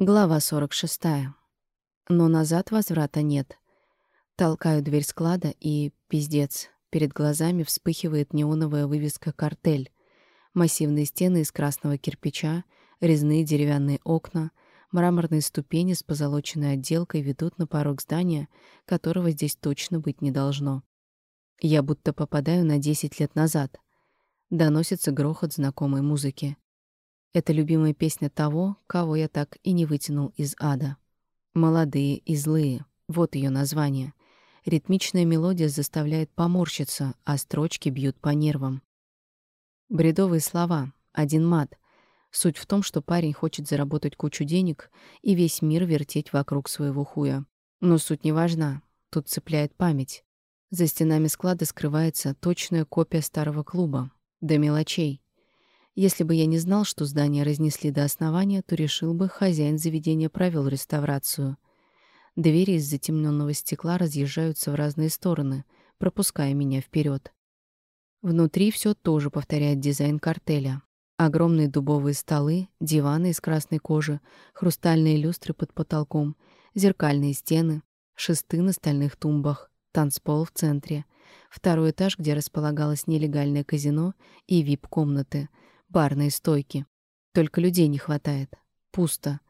Глава 46. Но назад возврата нет. Толкаю дверь склада и, пиздец, перед глазами вспыхивает неоновая вывеска «Картель». Массивные стены из красного кирпича, резные деревянные окна, мраморные ступени с позолоченной отделкой ведут на порог здания, которого здесь точно быть не должно. Я будто попадаю на 10 лет назад. Доносится грохот знакомой музыки. Это любимая песня того, кого я так и не вытянул из ада. «Молодые и злые» — вот ее название. Ритмичная мелодия заставляет поморщиться, а строчки бьют по нервам. Бредовые слова, один мат. Суть в том, что парень хочет заработать кучу денег и весь мир вертеть вокруг своего хуя. Но суть не важна, тут цепляет память. За стенами склада скрывается точная копия старого клуба, до мелочей — если бы я не знал, что здание разнесли до основания, то решил бы, хозяин заведения провел реставрацию. Двери из затемненного стекла разъезжаются в разные стороны, пропуская меня вперед. Внутри все тоже повторяет дизайн картеля. Огромные дубовые столы, диваны из красной кожи, хрустальные люстры под потолком, зеркальные стены, шесты на стальных тумбах, танцпол в центре, второй этаж, где располагалось нелегальное казино и вип-комнаты — барные стойки. Только людей не хватает. Пусто.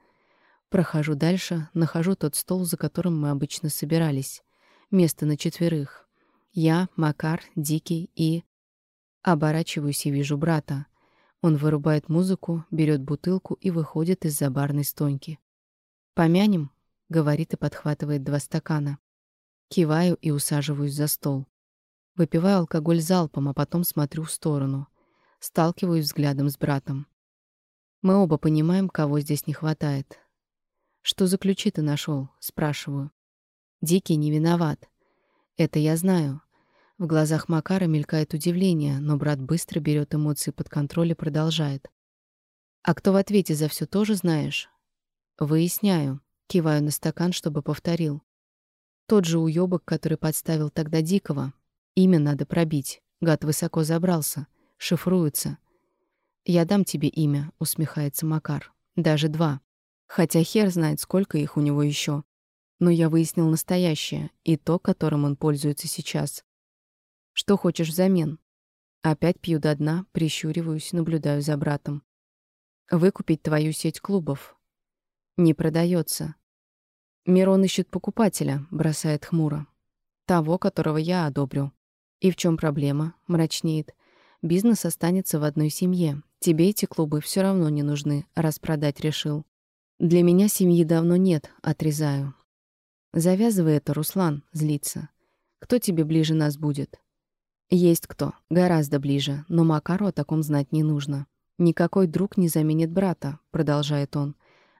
Прохожу дальше, нахожу тот стол, за которым мы обычно собирались. Место на четверых. Я, Макар, Дикий и... Оборачиваюсь и вижу брата. Он вырубает музыку, берет бутылку и выходит из-за барной стойки. «Помянем?» — говорит и подхватывает два стакана. Киваю и усаживаюсь за стол. Выпиваю алкоголь залпом, а потом смотрю в сторону — Сталкиваюсь взглядом с братом. Мы оба понимаем, кого здесь не хватает. «Что за ключи ты нашел? спрашиваю. Дикий не виноват. Это я знаю. В глазах Макара мелькает удивление, но брат быстро берет эмоции под контроль и продолжает. «А кто в ответе за все тоже знаешь?» «Выясняю». Киваю на стакан, чтобы повторил. Тот же уёбок, который подставил тогда Дикого. Имя надо пробить. Гад высоко забрался шифруются. «Я дам тебе имя», — усмехается Макар. «Даже два. Хотя хер знает, сколько их у него еще. Но я выяснил настоящее, и то, которым он пользуется сейчас. Что хочешь взамен?» Опять пью до дна, прищуриваюсь, наблюдаю за братом. «Выкупить твою сеть клубов». «Не продается. «Мирон ищет покупателя», — бросает хмуро. «Того, которого я одобрю». «И в чем проблема?» — мрачнеет. Бизнес останется в одной семье. Тебе эти клубы все равно не нужны, раз продать решил. Для меня семьи давно нет, отрезаю. Завязывай это, Руслан, злится. Кто тебе ближе нас будет? Есть кто, гораздо ближе, но Макару о таком знать не нужно. Никакой друг не заменит брата, продолжает он.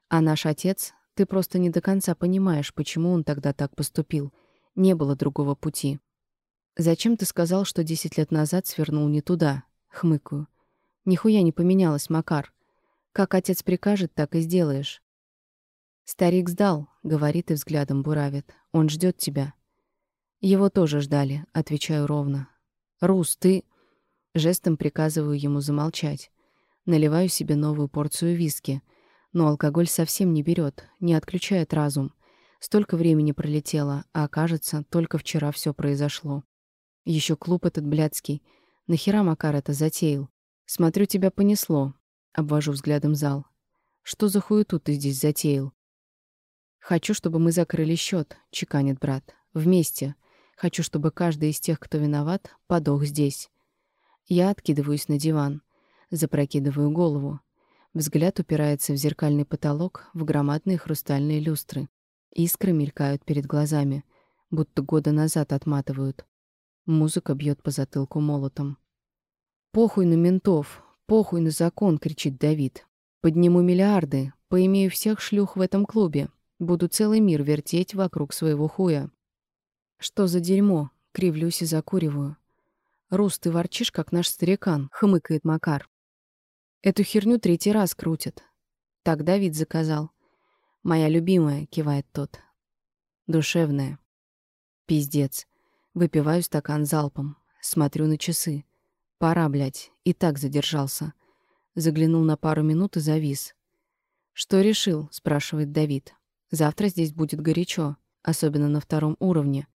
А наш отец, ты просто не до конца понимаешь, почему он тогда так поступил. Не было другого пути. «Зачем ты сказал, что десять лет назад свернул не туда?» — хмыкаю. «Нихуя не поменялось, Макар. Как отец прикажет, так и сделаешь». «Старик сдал», — говорит и взглядом буравит. «Он ждет тебя». «Его тоже ждали», — отвечаю ровно. «Рус, ты...» Жестом приказываю ему замолчать. Наливаю себе новую порцию виски. Но алкоголь совсем не берет, не отключает разум. Столько времени пролетело, а кажется, только вчера все произошло. Еще клуб этот блядский. Нахера Макар это затеял? Смотрю, тебя понесло. Обвожу взглядом зал. Что за хуету ты здесь затеял? Хочу, чтобы мы закрыли счет, чеканит брат. Вместе. Хочу, чтобы каждый из тех, кто виноват, подох здесь. Я откидываюсь на диван. Запрокидываю голову. Взгляд упирается в зеркальный потолок, в громадные хрустальные люстры. Искры мелькают перед глазами, будто года назад отматывают. Музыка бьет по затылку молотом. «Похуй на ментов, похуй на закон!» — кричит Давид. «Подниму миллиарды, поимею всех шлюх в этом клубе. Буду целый мир вертеть вокруг своего хуя». «Что за дерьмо?» — кривлюсь и закуриваю. «Рус, ты ворчишь, как наш старикан», — хмыкает Макар. «Эту херню третий раз крутят». Так Давид заказал. «Моя любимая», — кивает тот. «Душевная». «Пиздец. Выпиваю стакан залпом. Смотрю на часы. Пора, блядь. И так задержался. Заглянул на пару минут и завис. «Что решил?» — спрашивает Давид. «Завтра здесь будет горячо, особенно на втором уровне.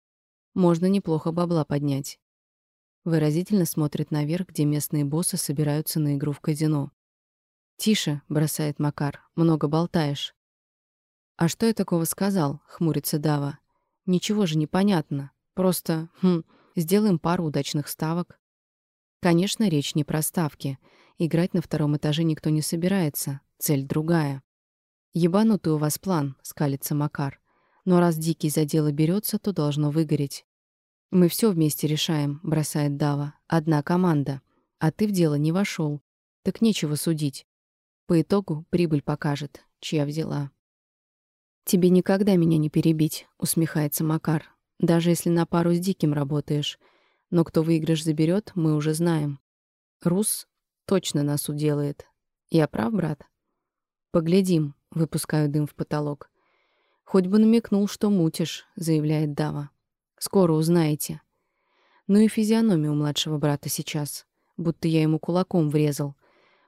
Можно неплохо бабла поднять». Выразительно смотрит наверх, где местные боссы собираются на игру в казино. «Тише», — бросает Макар, — «много болтаешь». «А что я такого сказал?» — хмурится Дава. «Ничего же не понятно. Просто, хм, сделаем пару удачных ставок». Конечно, речь не про ставки. Играть на втором этаже никто не собирается. Цель другая. «Ебанутый у вас план», — скалится Макар. «Но раз Дикий за дело берется, то должно выгореть». «Мы все вместе решаем», — бросает Дава. «Одна команда. А ты в дело не вошел. Так нечего судить. По итогу прибыль покажет, чья взяла». «Тебе никогда меня не перебить», — усмехается Макар. «Даже если на пару с Диким работаешь. Но кто выигрыш заберет, мы уже знаем. Рус точно нас уделает. Я прав, брат?» «Поглядим», Выпускаю дым в потолок. «Хоть бы намекнул, что мутишь», — заявляет Дава. «Скоро узнаете». Ну и физиономия у младшего брата сейчас. Будто я ему кулаком врезал.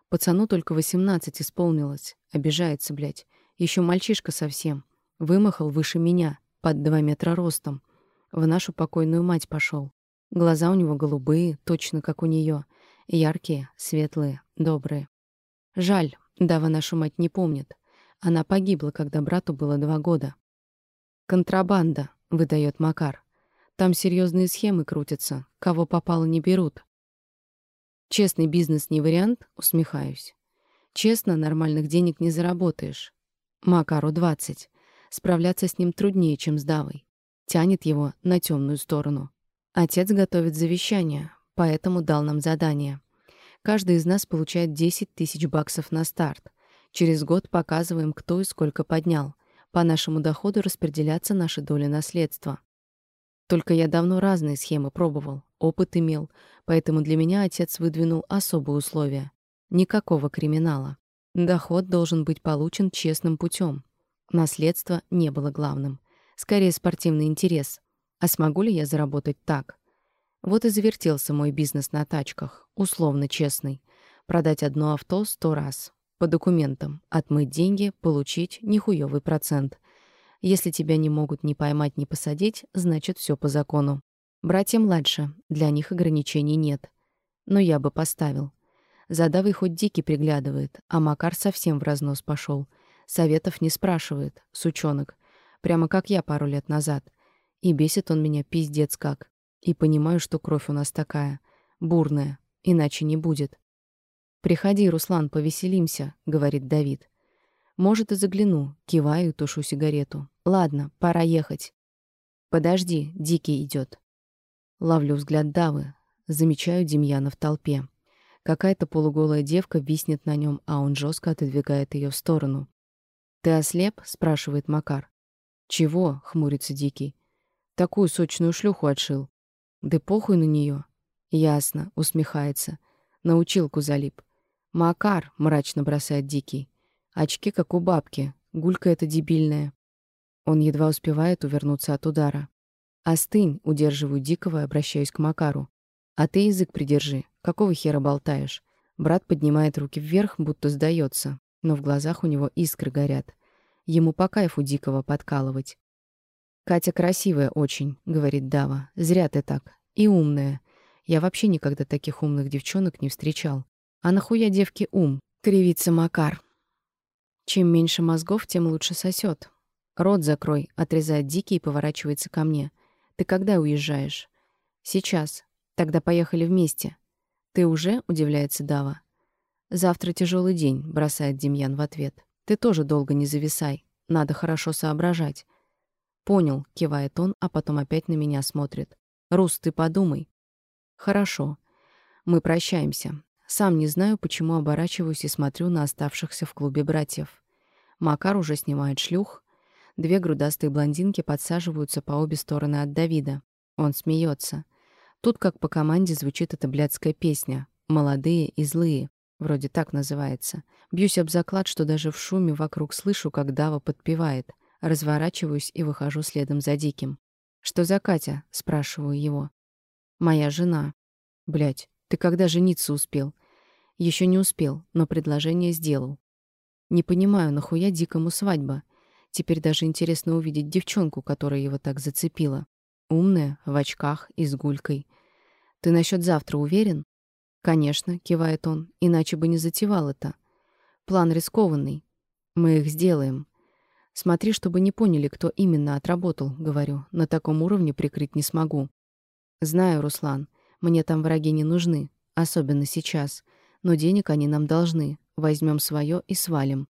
Пацану только восемнадцать исполнилось. Обижается, блядь. Еще мальчишка совсем. Вымахал выше меня, под два метра ростом. В нашу покойную мать пошел. Глаза у него голубые, точно как у нее. Яркие, светлые, добрые. Жаль, Дава нашу мать не помнит. Она погибла, когда брату было два года. «Контрабанда», — выдает Макар. «Там серьезные схемы крутятся. Кого попало, не берут». «Честный бизнес не вариант?» — усмехаюсь. «Честно, нормальных денег не заработаешь. Макару 20. Справляться с ним труднее, чем с Давой. Тянет его на темную сторону. Отец готовит завещание, поэтому дал нам задание. Каждый из нас получает 10 тысяч баксов на старт. Через год показываем, кто и сколько поднял. По нашему доходу распределяться наши доли наследства. Только я давно разные схемы пробовал, опыт имел, поэтому для меня отец выдвинул особые условия. Никакого криминала. Доход должен быть получен честным путем. Наследство не было главным. Скорее, спортивный интерес. А смогу ли я заработать так? Вот и завертелся мой бизнес на тачках, условно честный. Продать одно авто сто раз, по документам. Отмыть деньги, получить нехуёвый процент. Если тебя не могут ни поймать, ни посадить, значит, все по закону. Братья младше, для них ограничений нет. Но я бы поставил. Задавый хоть дикий приглядывает, а Макар совсем в разнос пошел. Советов не спрашивает, сучонок. Прямо как я пару лет назад. И бесит он меня пиздец как. И понимаю, что кровь у нас такая. Бурная. Иначе не будет. «Приходи, Руслан, повеселимся», — говорит Давид. «Может, и загляну». Киваю, тушу сигарету. «Ладно, пора ехать». «Подожди, Дикий идет. Ловлю взгляд Давы. Замечаю Демьяна в толпе. Какая-то полуголая девка виснет на нем, а он жестко отодвигает ее в сторону. «Ты ослеп?» — спрашивает Макар. «Чего?» — хмурится Дикий. «Такую сочную шлюху отшил». «Да похуй на нее. «Ясно», — усмехается. На училку залип. «Макар», — мрачно бросает Дикий. «Очки, как у бабки. Гулька эта дебильная». Он едва успевает увернуться от удара. «Остынь», — удерживаю Дикого и обращаюсь к Макару. «А ты язык придержи. Какого хера болтаешь?» Брат поднимает руки вверх, будто сдается, но в глазах у него искры горят. Ему по кайфу Дикого подкалывать. «Катя красивая очень», — говорит Дава. «Зря ты так. И умная. Я вообще никогда таких умных девчонок не встречал. А нахуя девке ум? Кривится Макар. Чем меньше мозгов, тем лучше сосет. Рот закрой, отрезает Дикий и поворачивается ко мне. Ты когда уезжаешь? Сейчас. Тогда поехали вместе. Ты уже? Удивляется Дава. Завтра тяжелый день, бросает Демьян в ответ. Ты тоже долго не зависай. Надо хорошо соображать. Понял, кивает он, а потом опять на меня смотрит. Рус, ты подумай. Хорошо. Мы прощаемся. Сам не знаю, почему оборачиваюсь и смотрю на оставшихся в клубе братьев. Макар уже снимает шлюх. Две грудастые блондинки подсаживаются по обе стороны от Давида. Он смеется. Тут, как по команде, звучит эта блядская песня «Молодые и злые». Вроде так называется. Бьюсь об заклад, что даже в шуме вокруг слышу, как Дава подпевает. Разворачиваюсь и выхожу следом за Диким. «Что за Катя?» — спрашиваю его. «Моя жена». Блять, ты когда жениться успел? Еще не успел, но предложение сделал. Не понимаю, нахуя дикому свадьба? Теперь даже интересно увидеть девчонку, которая его так зацепила. Умная, в очках и с гулькой. Ты насчет завтра уверен? Конечно, кивает он, иначе бы не затевал это. План рискованный. Мы их сделаем. Смотри, чтобы не поняли, кто именно отработал, говорю. На таком уровне прикрыть не смогу. Знаю, Руслан, мне там враги не нужны, особенно сейчас. Но денег они нам должны. Возьмем свое и свалим.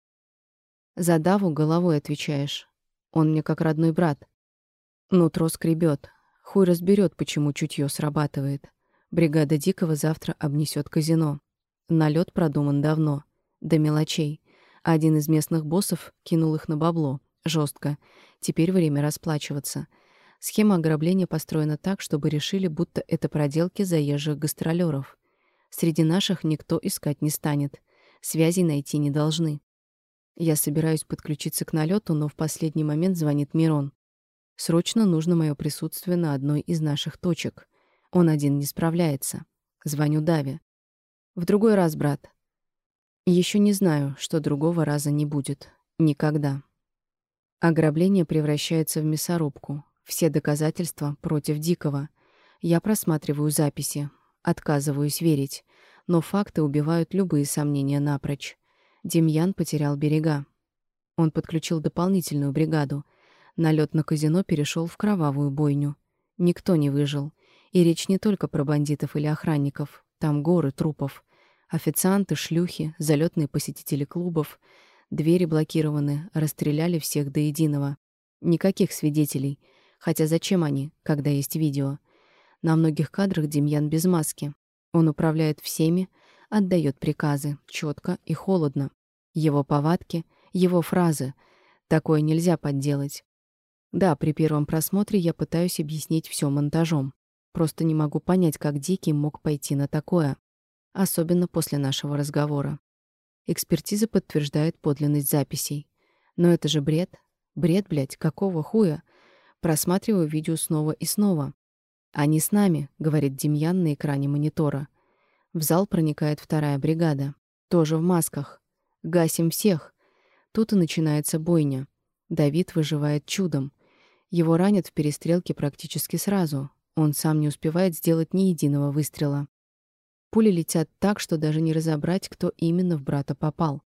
За Даву головой отвечаешь. Он мне как родной брат. Нутро скребет. Хуй разберет, почему чутье срабатывает. Бригада Дикого завтра обнесет казино. Налет продуман давно. До мелочей. Один из местных боссов кинул их на бабло. Жестко. Теперь время расплачиваться. Схема ограбления построена так, чтобы решили, будто это проделки заезжих гастролеров. Среди наших никто искать не станет. Связей найти не должны. Я собираюсь подключиться к налету, но в последний момент звонит Мирон. Срочно нужно мое присутствие на одной из наших точек. Он один не справляется. Звоню Даве. В другой раз, брат. Еще не знаю, что другого раза не будет. Никогда. Ограбление превращается в мясорубку. Все доказательства против Дикого. Я просматриваю записи. Отказываюсь верить. Но факты убивают любые сомнения напрочь. Демьян потерял берега. Он подключил дополнительную бригаду. Налет на казино перешел в кровавую бойню. Никто не выжил. И речь не только про бандитов или охранников. Там горы трупов. Официанты, шлюхи, залетные посетители клубов. Двери блокированы, расстреляли всех до единого. Никаких свидетелей. Хотя зачем они, когда есть видео? На многих кадрах Демьян без маски. Он управляет всеми, отдает приказы, четко и холодно. Его повадки, его фразы. Такое нельзя подделать. Да, при первом просмотре я пытаюсь объяснить все монтажом. Просто не могу понять, как Дикий мог пойти на такое. Особенно после нашего разговора. Экспертиза подтверждает подлинность записей. Но это же бред. Бред, блядь, какого хуя? Просматриваю видео снова и снова. «Они с нами», — говорит Демьян на экране монитора. В зал проникает вторая бригада. Тоже в масках. Гасим всех. Тут и начинается бойня. Давид выживает чудом. Его ранят в перестрелке практически сразу. Он сам не успевает сделать ни единого выстрела. Пули летят так, что даже не разобрать, кто именно в брата попал.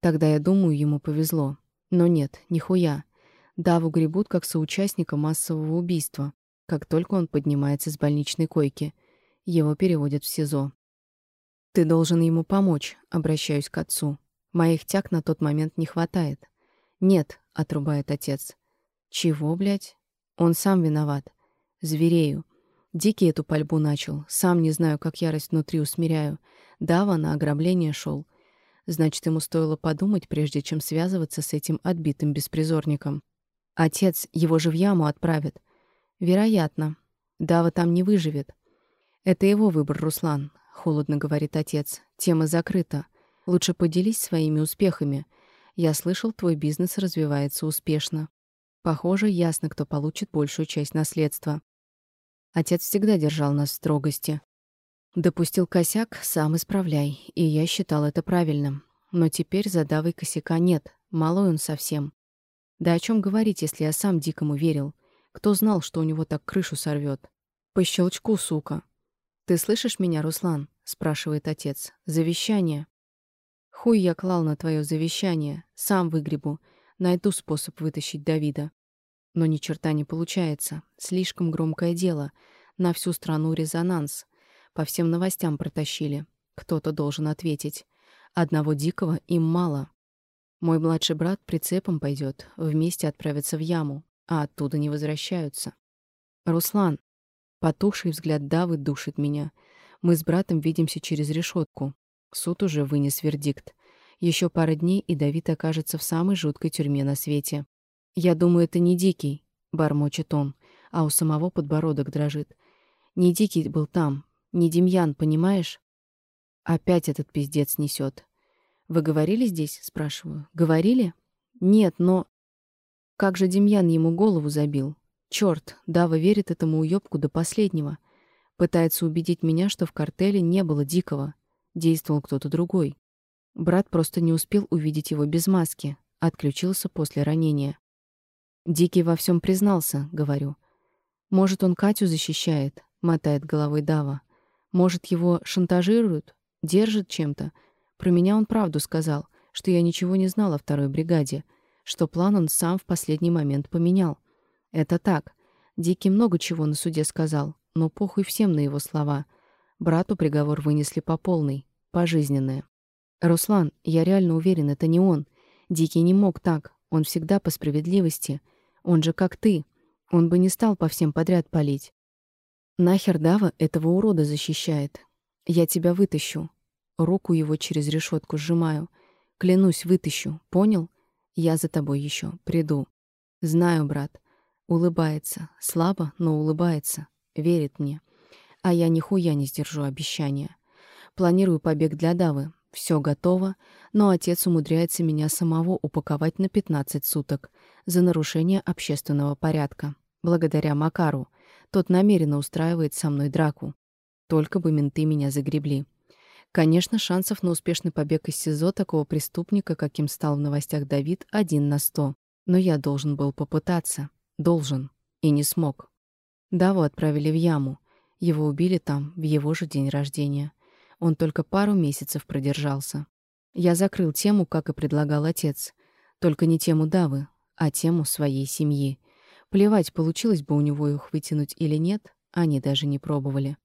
Тогда я думаю, ему повезло. Но нет, нихуя. Даву гребут как соучастника массового убийства. Как только он поднимается с больничной койки, его переводят в СИЗО. «Ты должен ему помочь», — обращаюсь к отцу. «Моих тяг на тот момент не хватает». «Нет», — отрубает отец. «Чего, блядь?» «Он сам виноват. Зверею. Дикий эту пальбу начал. Сам не знаю, как ярость внутри усмиряю. Дава на ограбление шел. Значит, ему стоило подумать, прежде чем связываться с этим отбитым беспризорником. Отец его же в яму отправит. Вероятно. Дава там не выживет. Это его выбор, Руслан холодно говорит отец. Тема закрыта. Лучше поделись своими успехами. Я слышал, твой бизнес развивается успешно. Похоже, ясно, кто получит большую часть наследства. Отец всегда держал нас в строгости. Допустил косяк, сам исправляй, и я считал это правильным. Но теперь за косяка нет, малой он совсем. Да о чем говорить, если я сам дикому верил? Кто знал, что у него так крышу сорвет? По щелчку, сука. «Ты слышишь меня, Руслан?» — спрашивает отец. «Завещание». «Хуй я клал на твое завещание. Сам выгребу. Найду способ вытащить Давида». Но ни черта не получается. Слишком громкое дело. На всю страну резонанс. По всем новостям протащили. Кто-то должен ответить. Одного дикого им мало. Мой младший брат прицепом пойдет, вместе отправятся в яму, а оттуда не возвращаются. «Руслан», Потухший взгляд Давы душит меня. Мы с братом видимся через решетку. Суд уже вынес вердикт. Еще пара дней, и Давид окажется в самой жуткой тюрьме на свете. «Я думаю, это не Дикий», — бормочет он, а у самого подбородок дрожит. «Не Дикий был там, не Демьян, понимаешь?» Опять этот пиздец несет. «Вы говорили здесь?» — спрашиваю. «Говорили?» «Нет, но...» Как же Демьян ему голову забил? Черт, Дава верит этому уёбку до последнего. Пытается убедить меня, что в картеле не было Дикого. Действовал кто-то другой. Брат просто не успел увидеть его без маски, отключился после ранения. Дикий во всем признался, говорю. Может, он Катю защищает, мотает головой Дава. Может, его шантажируют, держат чем-то. Про меня он правду сказал, что я ничего не знала о второй бригаде, что план он сам в последний момент поменял. Это так. Дикий много чего на суде сказал, но похуй всем на его слова. Брату приговор вынесли по полной, пожизненное. «Руслан, я реально уверен, это не он. Дикий не мог так. Он всегда по справедливости. Он же как ты. Он бы не стал по всем подряд палить. Нахер Дава этого урода защищает. Я тебя вытащу. Руку его через решетку сжимаю. Клянусь, вытащу. Понял? Я за тобой еще приду. Знаю, брат. Улыбается. Слабо, но улыбается. Верит мне. А я нихуя не сдержу обещания. Планирую побег для Давы. Все готово, но отец умудряется меня самого упаковать на 15 суток за нарушение общественного порядка. Благодаря Макару. Тот намеренно устраивает со мной драку. Только бы менты меня загребли. Конечно, шансов на успешный побег из СИЗО такого преступника, каким стал в новостях Давид, один на сто. Но я должен был попытаться. Должен. И не смог. Даву отправили в яму. Его убили там, в его же день рождения. Он только пару месяцев продержался. Я закрыл тему, как и предлагал отец. Только не тему Давы, а тему своей семьи. Плевать, получилось бы у него их вытянуть или нет, они даже не пробовали.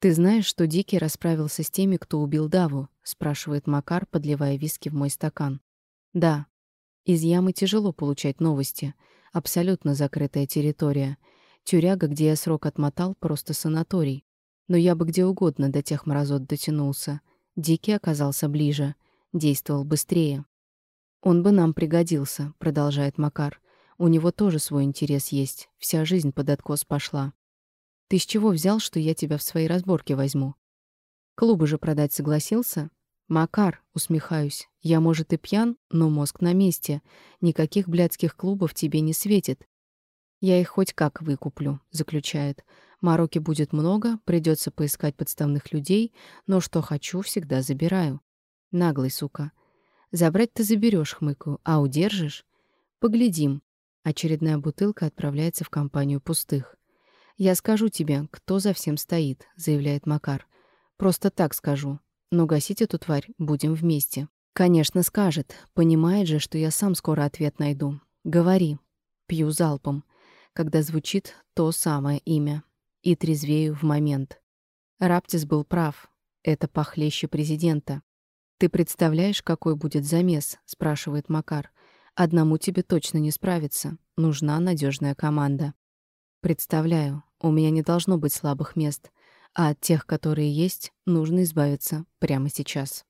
«Ты знаешь, что Дикий расправился с теми, кто убил Даву?» — спрашивает Макар, подливая виски в мой стакан. «Да. Из ямы тяжело получать новости. Абсолютно закрытая территория. Тюряга, где я срок отмотал, просто санаторий. Но я бы где угодно до тех мразот дотянулся. Дикий оказался ближе, действовал быстрее. «Он бы нам пригодился», — продолжает Макар. «У него тоже свой интерес есть. Вся жизнь под откос пошла. Ты с чего взял, что я тебя в свои разборки возьму? Клубы же продать согласился? Макар, усмехаюсь. Я, может, и пьян, но мозг на месте. Никаких блядских клубов тебе не светит. Я их хоть как выкуплю, заключает. Мороки будет много, придется поискать подставных людей, но что хочу, всегда забираю. Наглый, сука. Забрать ты заберешь, хмыкаю, а удержишь? Поглядим. Очередная бутылка отправляется в компанию пустых. «Я скажу тебе, кто за всем стоит», — заявляет Макар. «Просто так скажу. Но гасить эту тварь будем вместе». «Конечно, скажет. Понимает же, что я сам скоро ответ найду. Говори». Пью залпом, когда звучит то самое имя и трезвею в момент. Раптис был прав. Это похлеще президента. «Ты представляешь, какой будет замес?» — спрашивает Макар. «Одному тебе точно не справиться. Нужна надежная команда». «Представляю. У меня не должно быть слабых мест. А от тех, которые есть, нужно избавиться прямо сейчас».